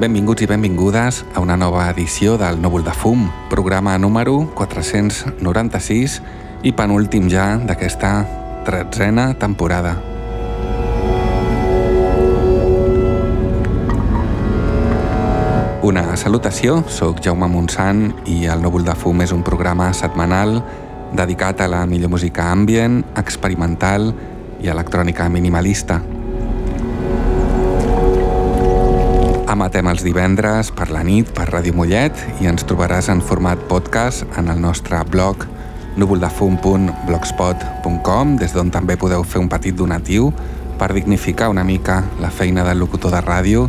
benvinguts i benvingudes a una nova edició del Núvol de Fum, programa número 496 i penúltim ja d'aquesta tretzena temporada. Una salutació, sóc Jaume Montsant i el Núvol de Fum és un programa setmanal dedicat a la millor música ambient, experimental i electrònica minimalista. Emetem els divendres per la nit per Ràdio Mollet i ens trobaràs en format podcast en el nostre blog núvoldefum.blogspot.com des d'on també podeu fer un petit donatiu per dignificar una mica la feina del locutor de ràdio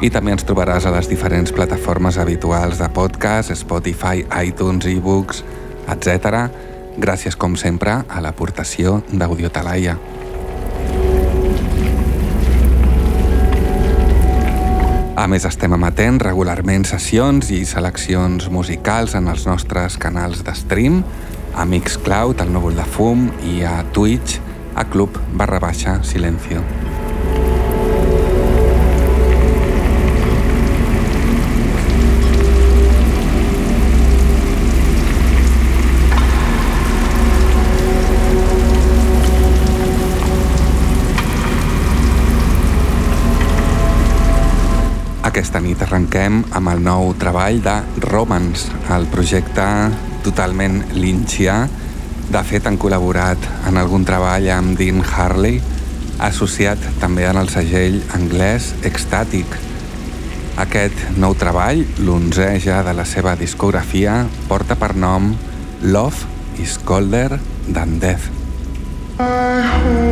i també ens trobaràs a les diferents plataformes habituals de podcast, Spotify, iTunes, ebooks, etc. Gràcies, com sempre, a l'aportació d'Audiotalaia. A més, estem emetent regularment sessions i seleccions musicals en els nostres canals de stream, a Mixcloud, al Núvol de Fum i a Twitch, a Club barra baixa Silencio. Aquesta nit arrenquem amb el nou treball de Romans, el projecte totalment lynchià. De fet, han col·laborat en algun treball amb Dean Harley, associat també en el segell anglès Ecstatic. Aquest nou treball, l'onzè ja de la seva discografia, porta per nom Love is Colder Than Death. I hope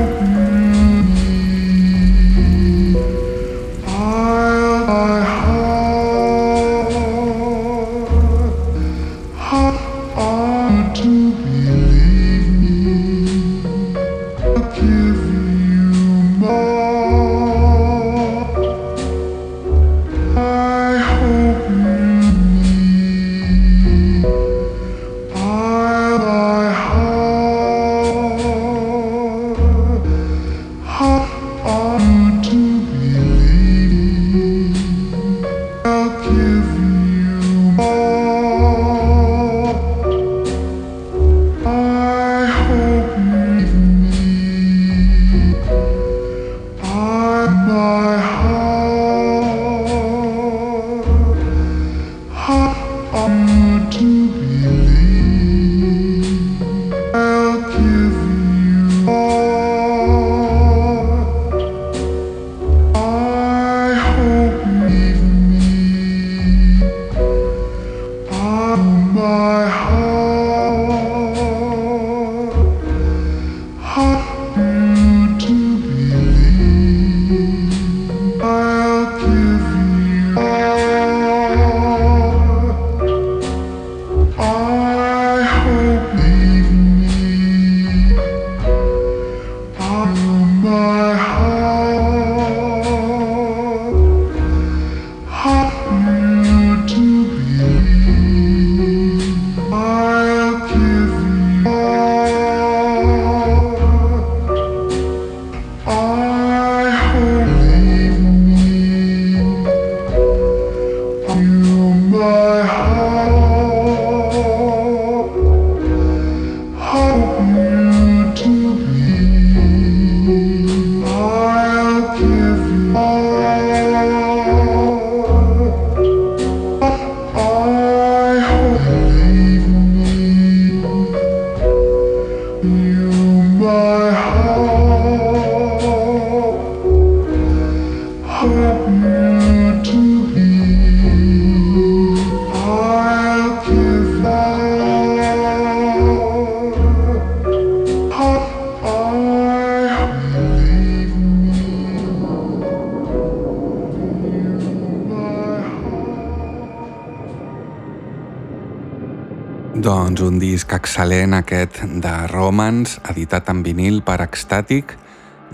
excel·lent aquest de Romans, editat en vinil per Ecstatic.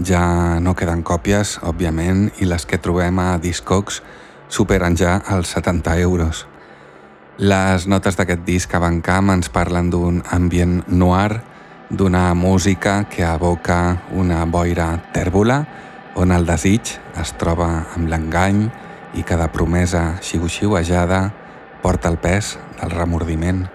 Ja no queden còpies, òbviament, i les que trobem a Discogs superen ja els 70 euros. Les notes d'aquest disc Abancam ens parlen d'un ambient noir, d'una música que aboca una boira tèrbola, on el desig es troba amb l'engany i cada promesa xiu-xiuejada porta el pes del remordiment.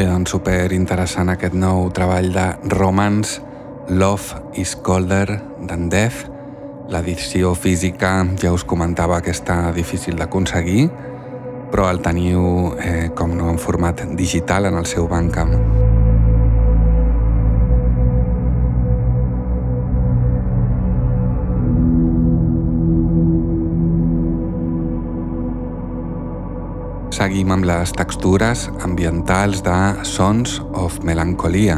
Bé, doncs super interessant aquest nou treball de Romance, Love is Colder Than Death. L'edició física ja us comentava que està difícil d'aconseguir, però el teniu, eh, com no, en format digital en el seu Bandcamp. Seguim amb les textures ambientals de Sons of Melancholia,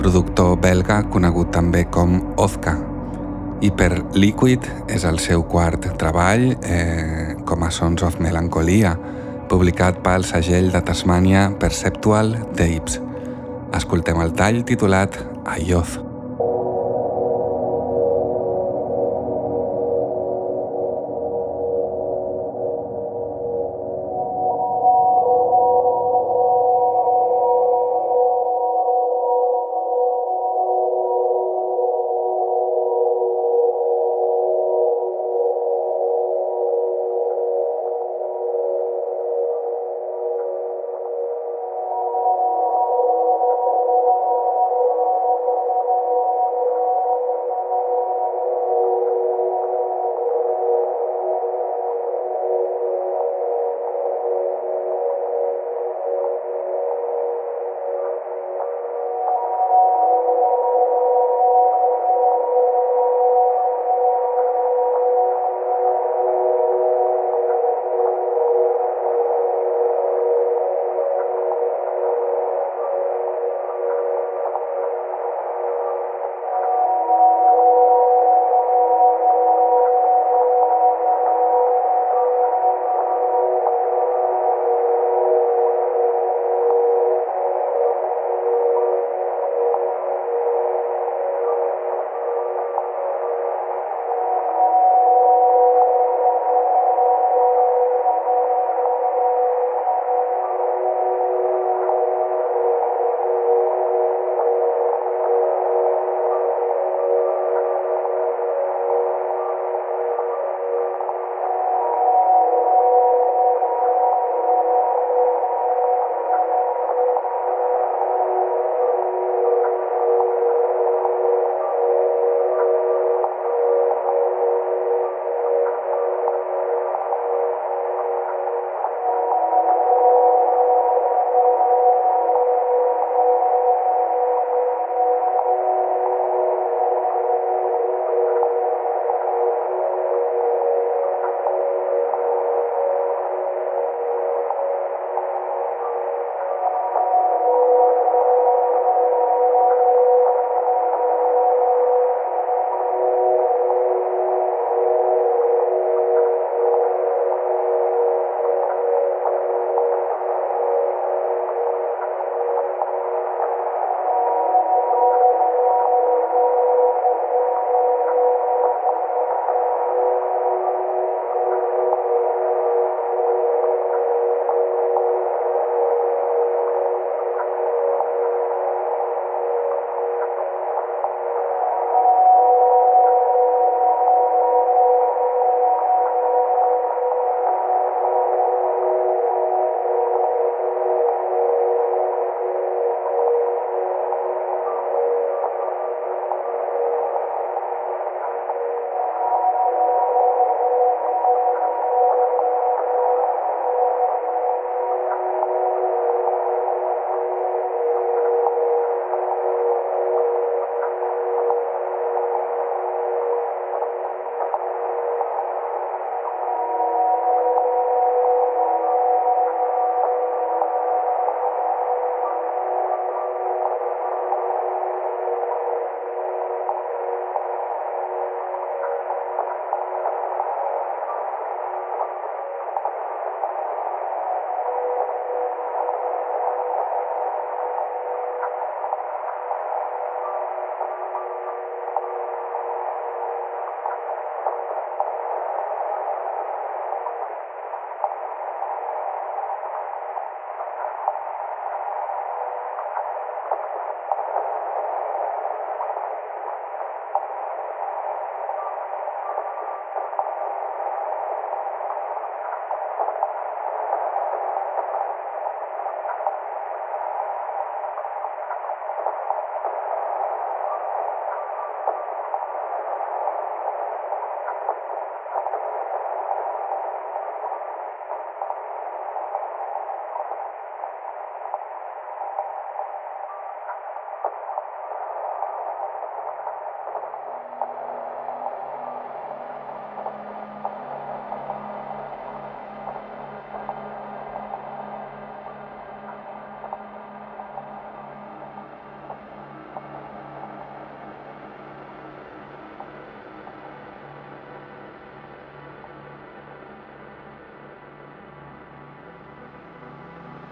productor belga conegut també com Ozka. I per Liquid és el seu quart treball eh, com a Sons of Melancholia, publicat pel segell de Tasmania Perceptual Tapes. Escoltem el tall titulat Ayoth.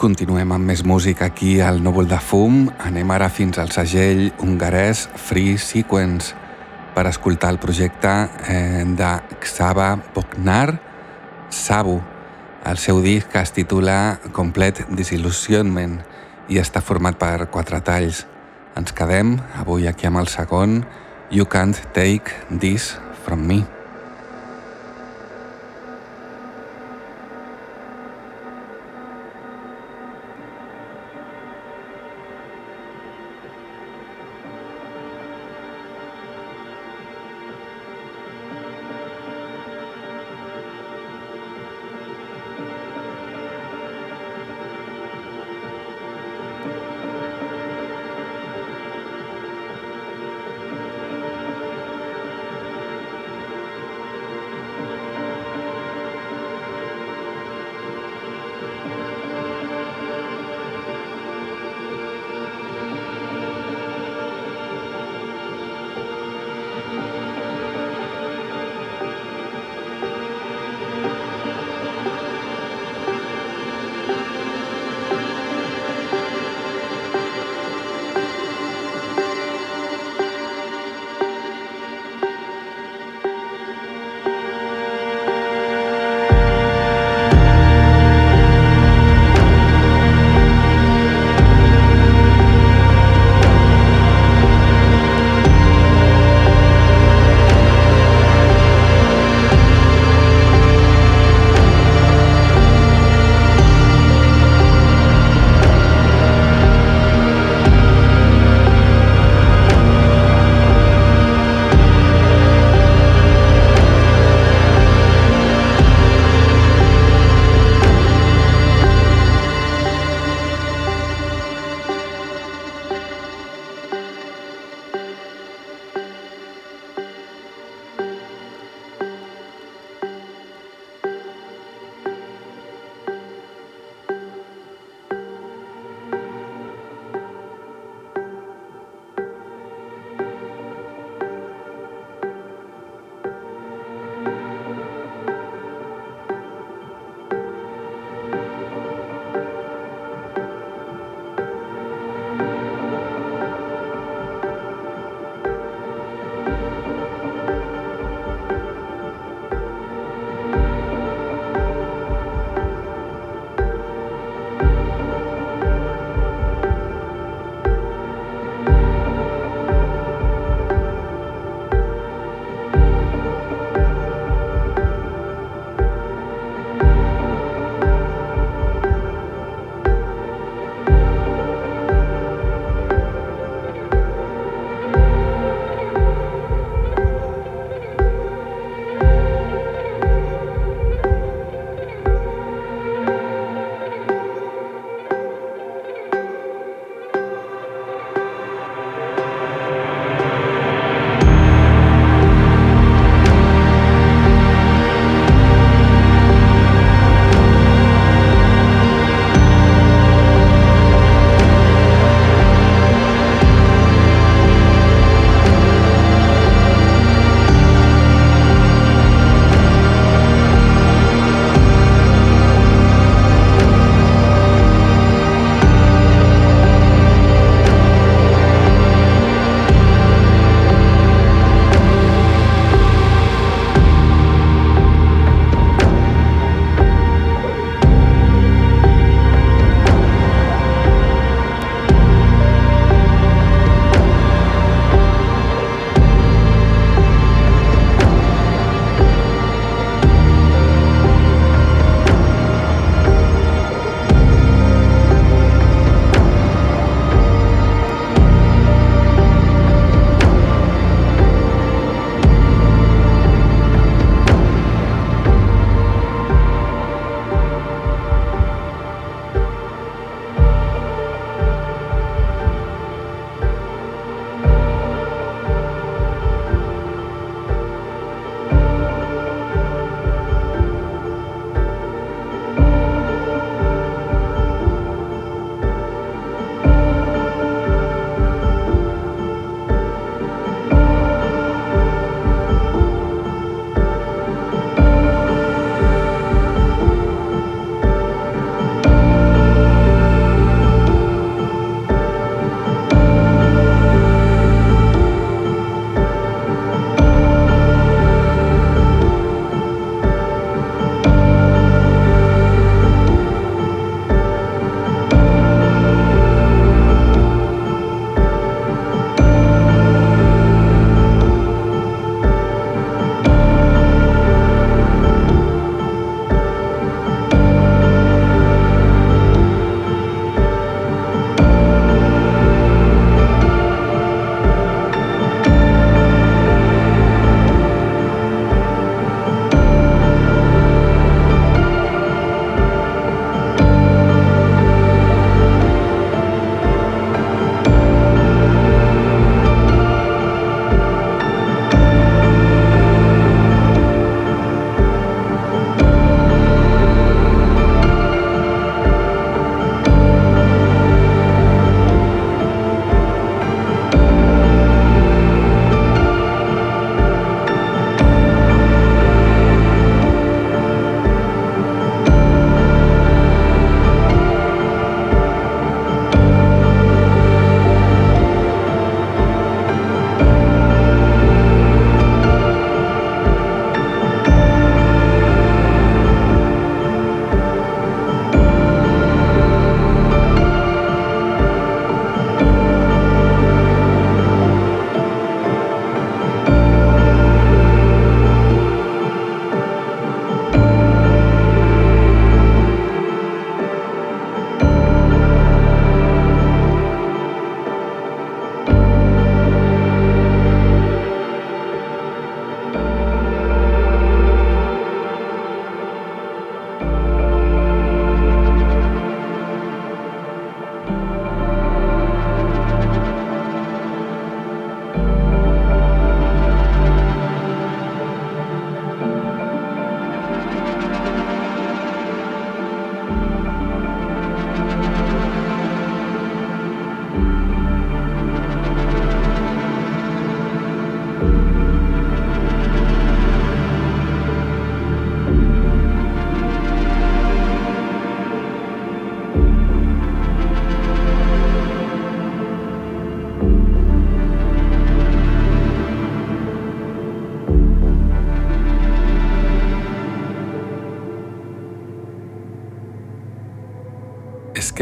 Continuem amb més música aquí al Núvol de Fum. Anem ara fins al segell hongarès Free Sequence per escoltar el projecte eh, de Xaba Bognar, Sabu. El seu disc es titula Complete Disillusionment i està format per quatre talls. Ens quedem avui aquí amb el segon You Can't Take This From Me.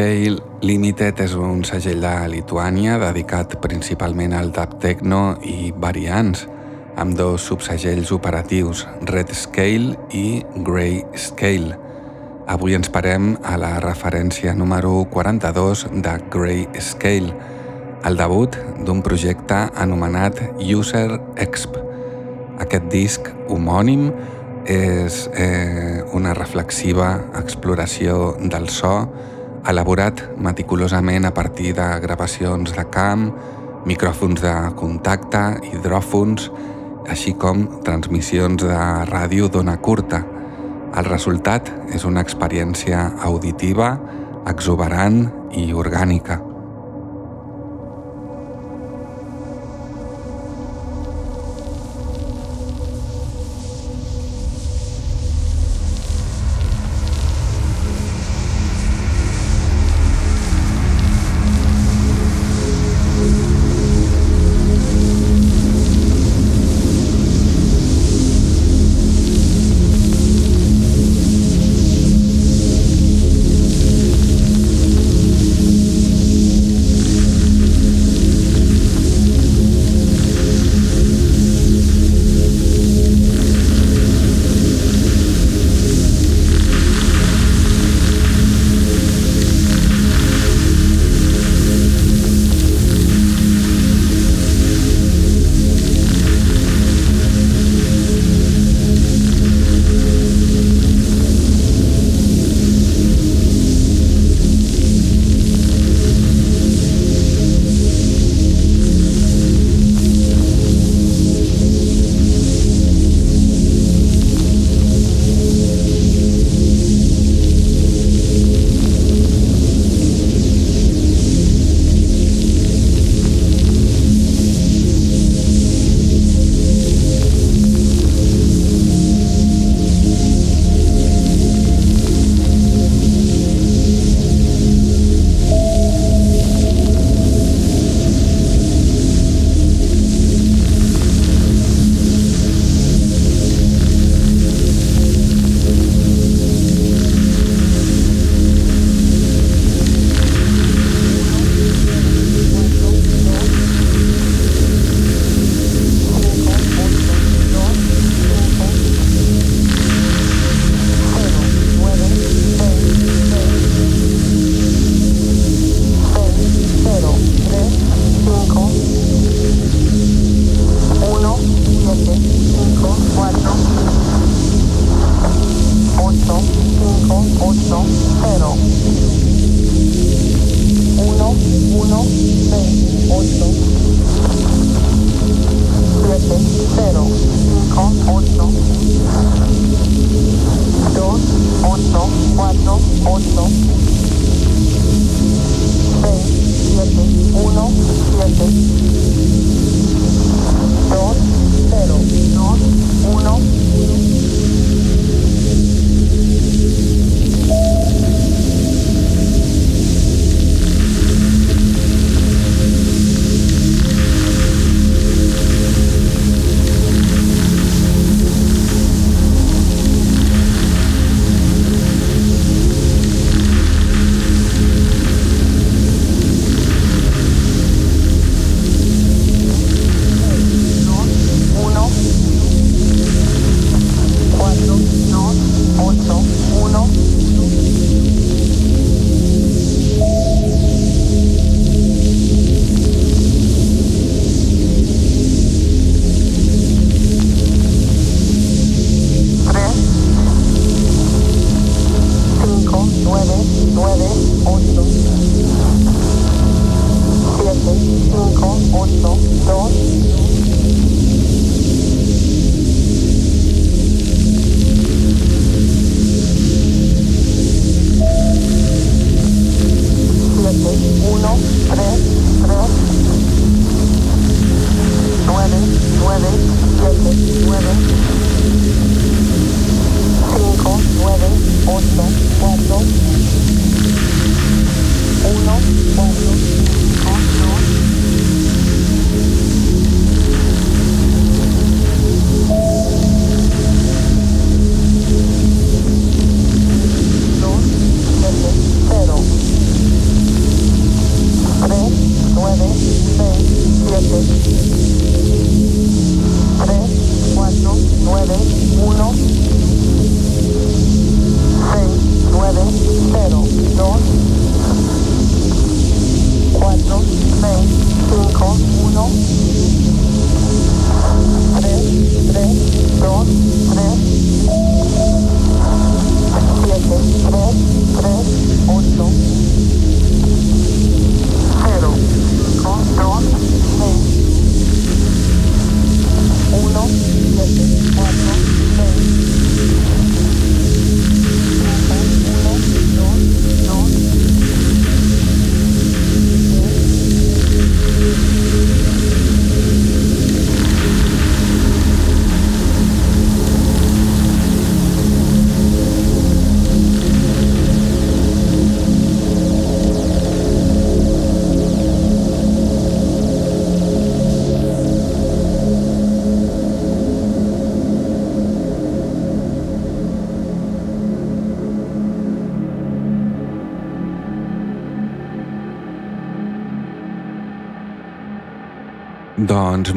Scale Limited és un segell de Lituània dedicat principalment al dub techno i variants, amb dos subsegells operatius, Red Scale i Grey Scale. Avui ens parem a la referència número 42 de Grey Scale, el debut d'un projecte anomenat User Exp. Aquest disc homònim és eh, una reflexiva exploració del so elaborat meticulosament a partir de gravacions de camp, micròfons de contacte, hidròfons, així com transmissions de ràdio d'ona curta. El resultat és una experiència auditiva, exuberant i orgànica.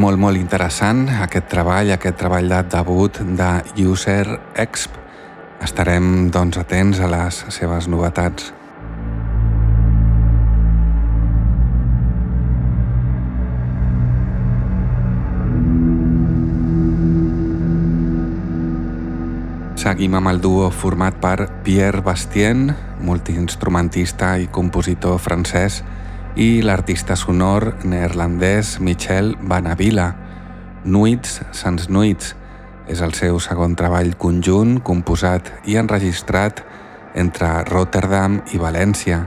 Molt, molt interessant aquest treball, aquest treball de debut de User Exp. Estarem doncs atents a les seves novetats. Seguim amb el duo format per Pierre Bastien, multiinstrumentista i compositor francès, i l'artista sonor neerlandès Michel Vanavila. Nuits sans nuits és el seu segon treball conjunt composat i enregistrat entre Rotterdam i València.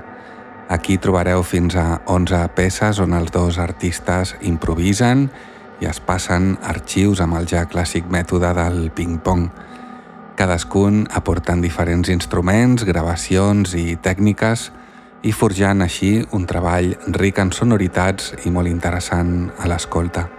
Aquí trobareu fins a 11 peces on els dos artistes improvisen i es passen arxius amb el ja clàssic mètode del ping-pong. Cadascun aportant diferents instruments, gravacions i tècniques i forjant així un treball ric en sonoritats i molt interessant a l'escolta.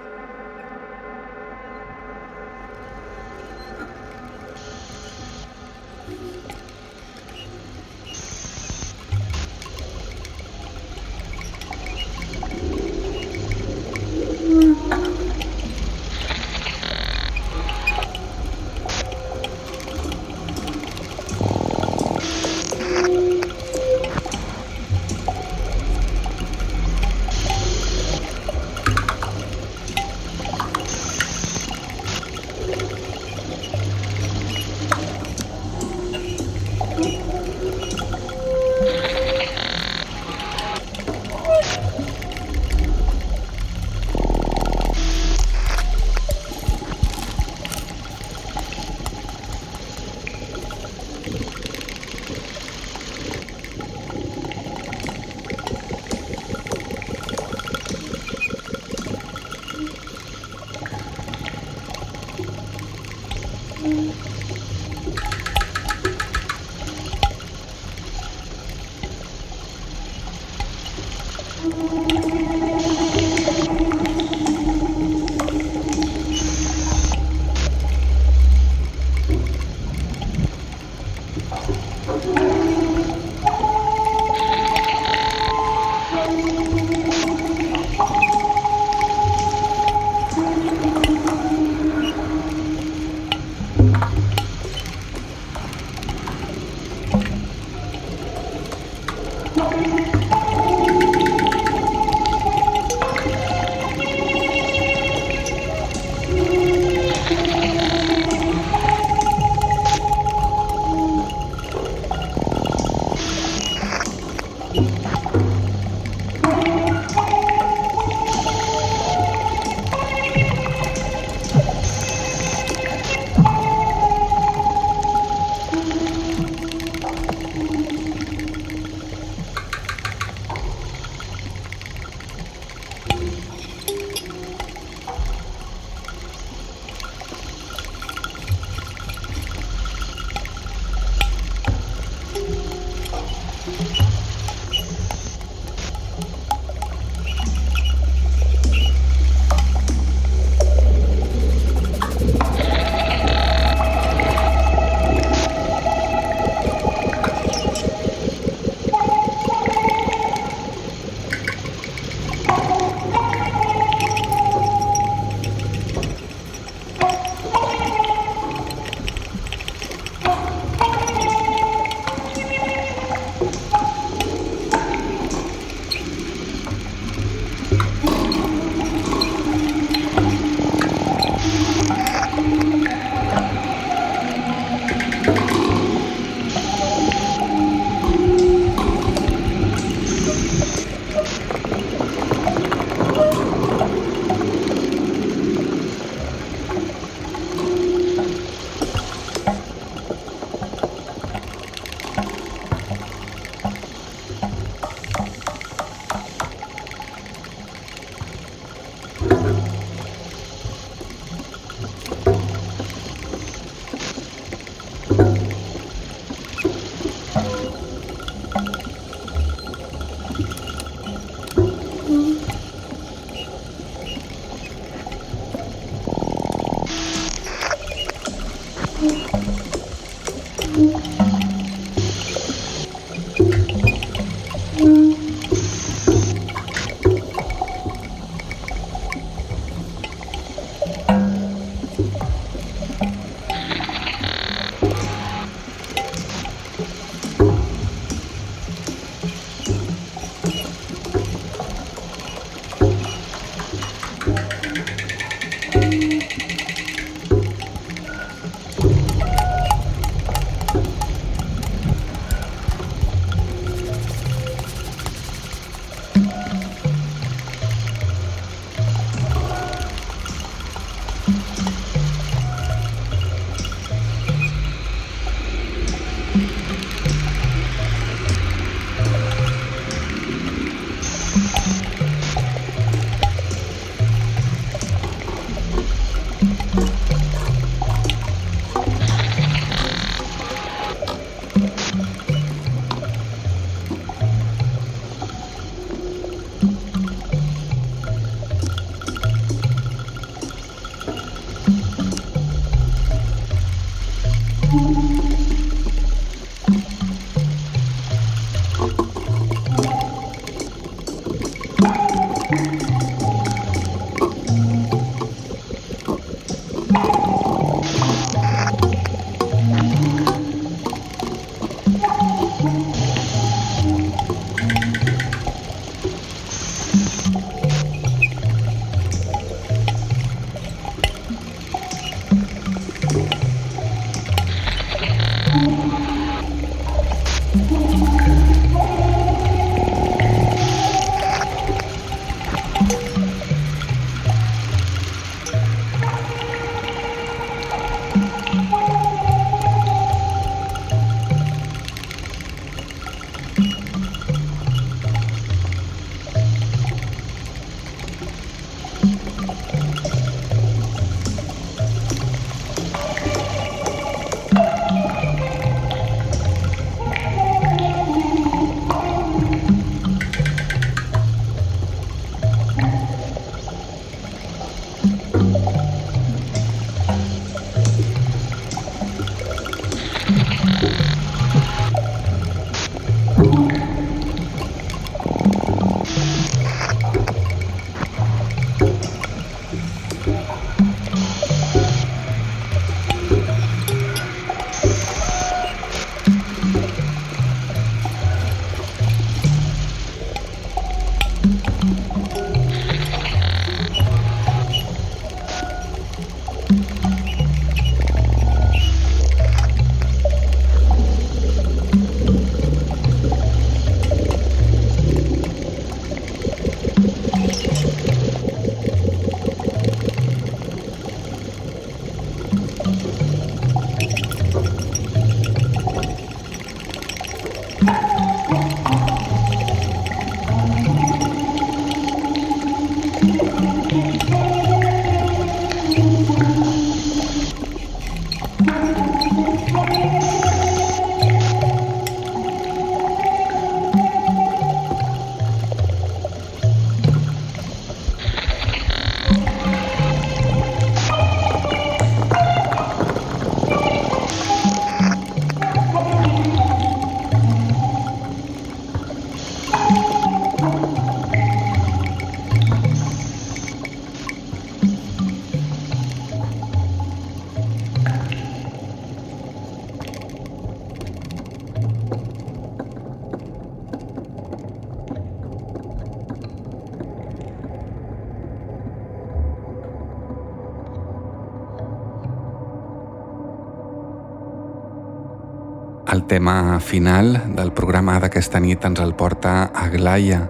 Tema final del programa d'aquesta nit ens el porta Aglaya,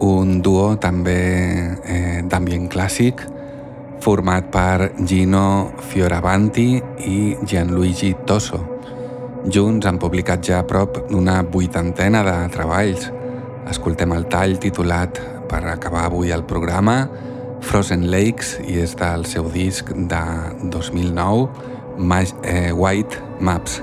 un duo també eh, d'ambient clàssic format per Gino Fioravanti i Gianluigi Tosso. Junts han publicat ja prop d'una vuitantena de treballs. Escoltem el tall titulat per acabar avui el programa Frozen Lakes i és del seu disc de 2009 eh, White Maps.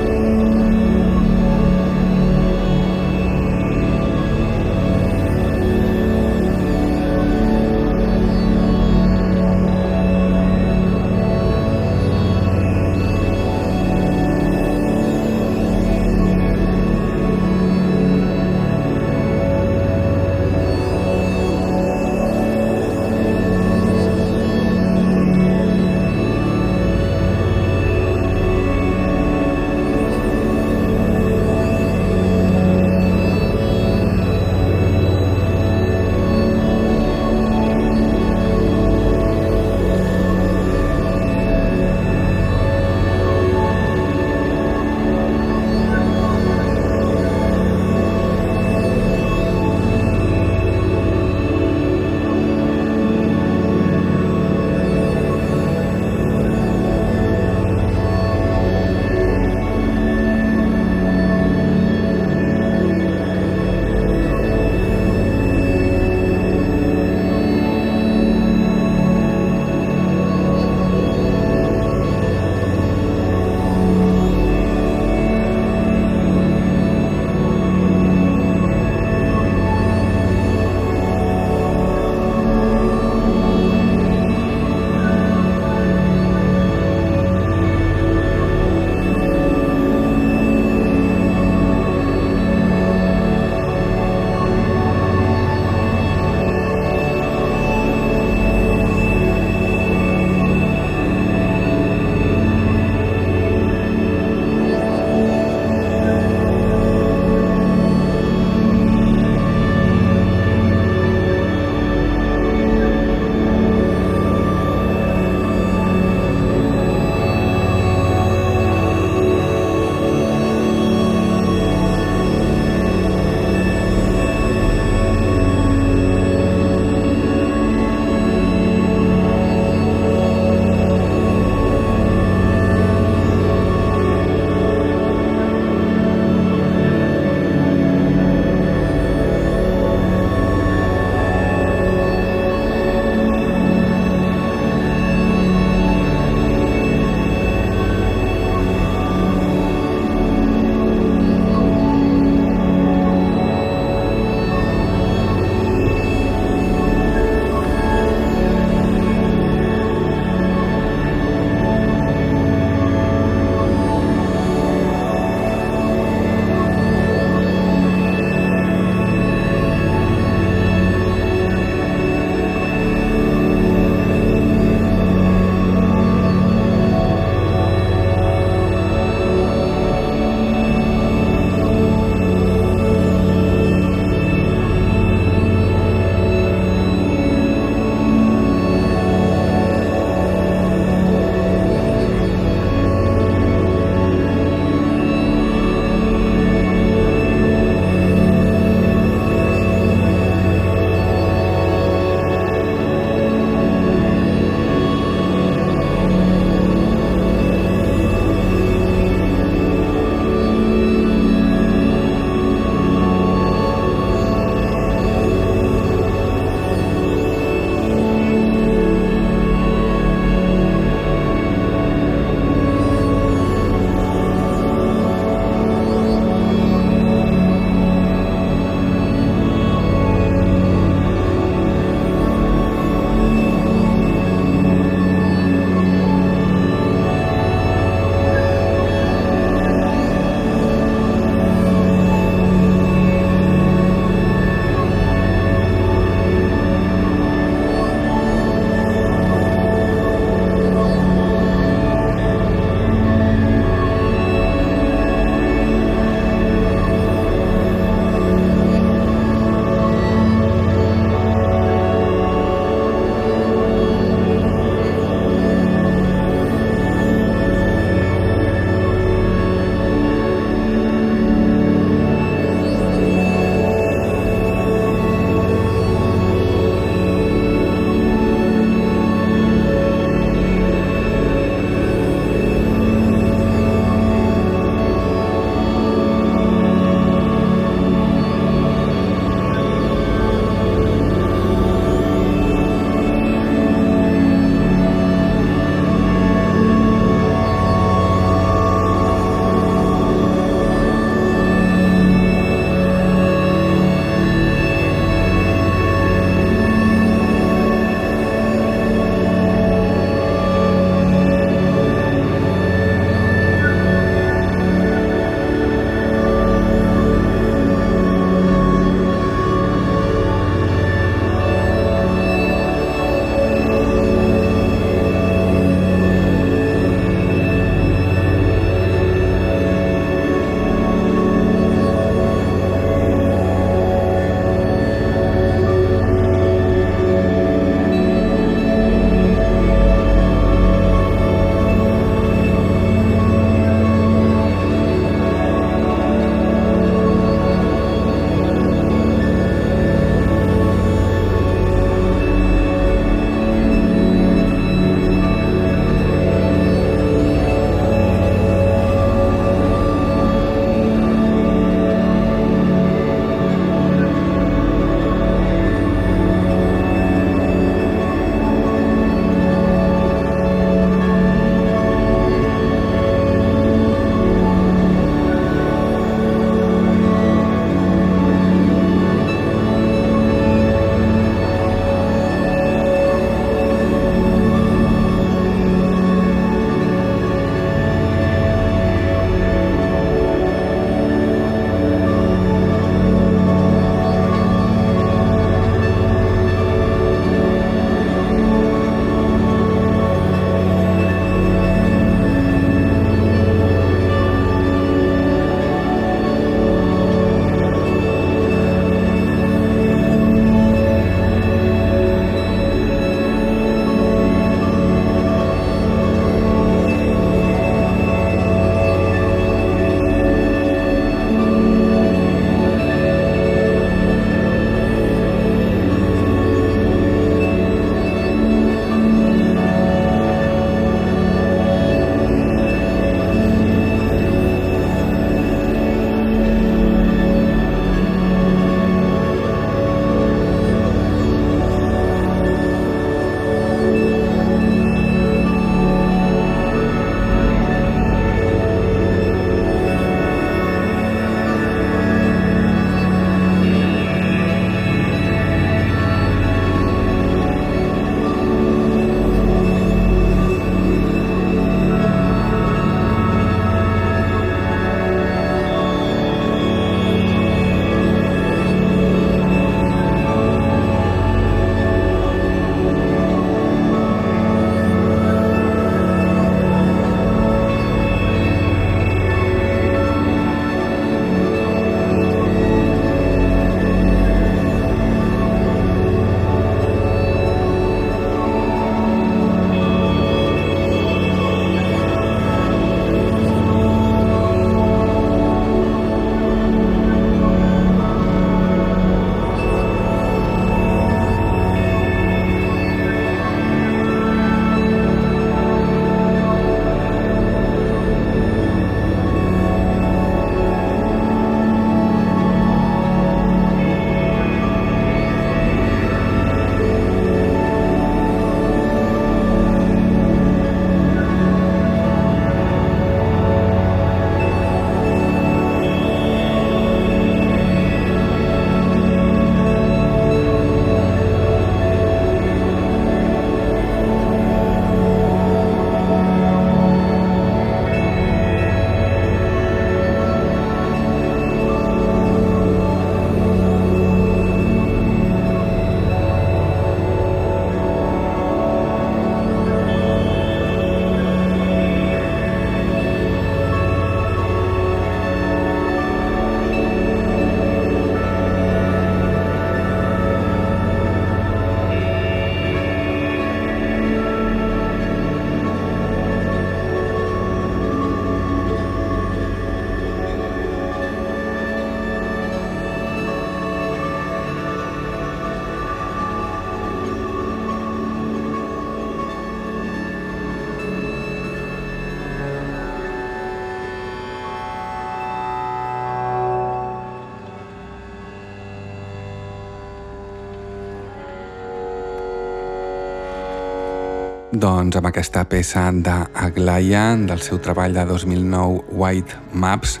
Doncs amb aquesta peça d'Aglaya del seu treball de 2009 White Maps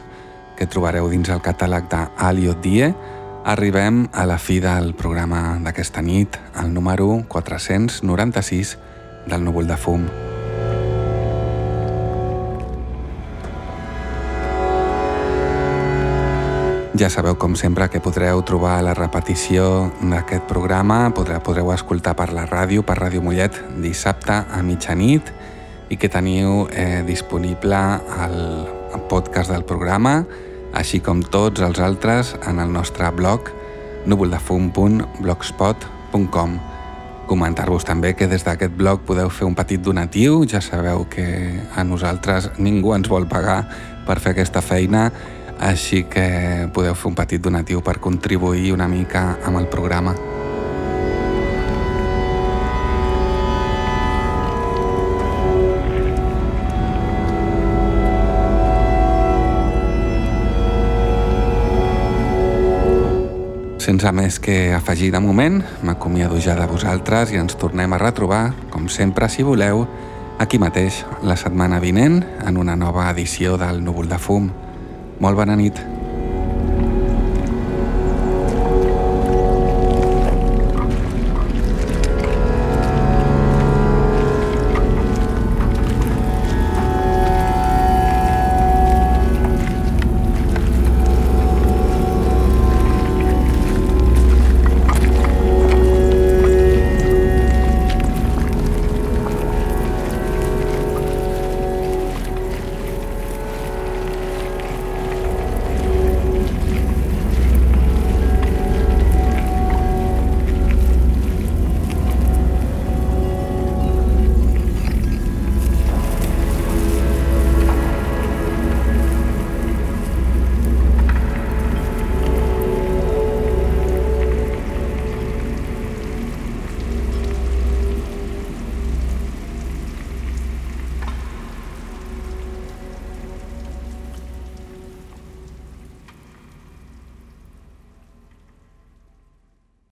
que trobareu dins el catàleg d'Alio Die arribem a la fi del programa d'aquesta nit, el número 496 del núvol de fum. Ja sabeu, com sempre, que podreu trobar la repetició d'aquest programa, podreu, podreu escoltar per la ràdio, per Ràdio Mollet, dissabte a mitjanit i que teniu eh, disponible el podcast del programa, així com tots els altres en el nostre blog núvoldefum.blogspot.com Comentar-vos també que des d'aquest blog podeu fer un petit donatiu, ja sabeu que a nosaltres ningú ens vol pagar per fer aquesta feina així que podeu fer un petit donatiu per contribuir una mica amb el programa. Sense més que afegir de moment, m'acomiado ja de vosaltres i ens tornem a retrobar, com sempre, si voleu, aquí mateix, la setmana vinent, en una nova edició del Núvol de Fum. Molt bona nit.